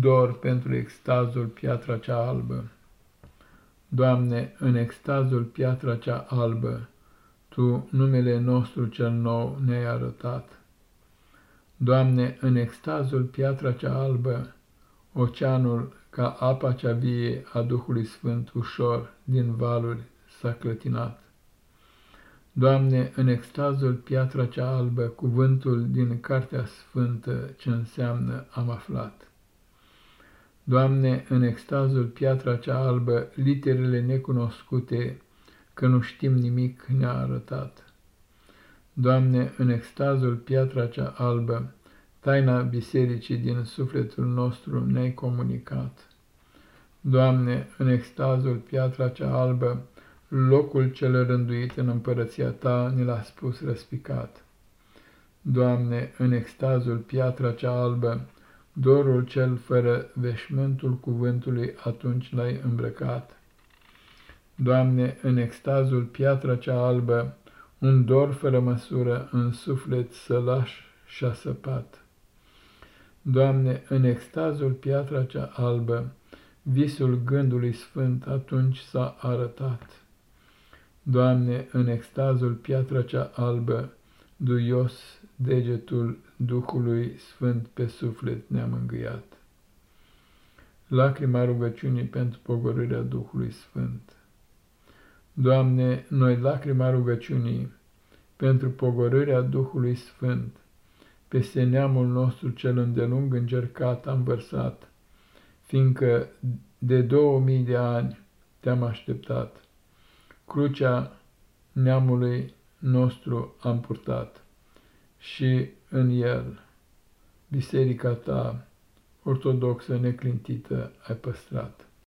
dor pentru extazul piatra cea albă. Doamne, în extazul piatra cea albă, Tu numele nostru cel nou ne-ai arătat. Doamne, în extazul piatra cea albă, oceanul ca apa cea vie a Duhului Sfânt ușor din valuri s-a clătinat. Doamne, în extazul piatra cea albă, cuvântul din Cartea Sfântă ce înseamnă am aflat. Doamne, în extazul piatra cea albă, literele necunoscute, că nu știm nimic, ne-a arătat. Doamne, în extazul piatra cea albă, taina bisericii din sufletul nostru ne-ai comunicat. Doamne, în extazul piatra cea albă, locul cel rânduit în împărăția Ta ne l-a spus răspicat. Doamne, în extazul piatra cea albă, dorul cel fără veșmântul cuvântului atunci l-ai îmbrăcat. Doamne, în extazul piatra cea albă, un dor fără măsură în suflet sălaș și-a săpat. Doamne, în extazul piatra cea albă, visul gândului sfânt atunci s-a arătat. Doamne, în extazul piatra cea albă, duios degetul Duhului Sfânt pe suflet ne-a mângâiat. Lacrima rugăciunii pentru pogorârea Duhului Sfânt. Doamne, noi lacrima rugăciunii pentru pogorârea Duhului Sfânt, peste neamul nostru cel îndelung încercat am vărsat, fiindcă de două mii de ani te-am așteptat. Crucea neamului nostru am purtat și în el biserica ta ortodoxă neclintită ai păstrat.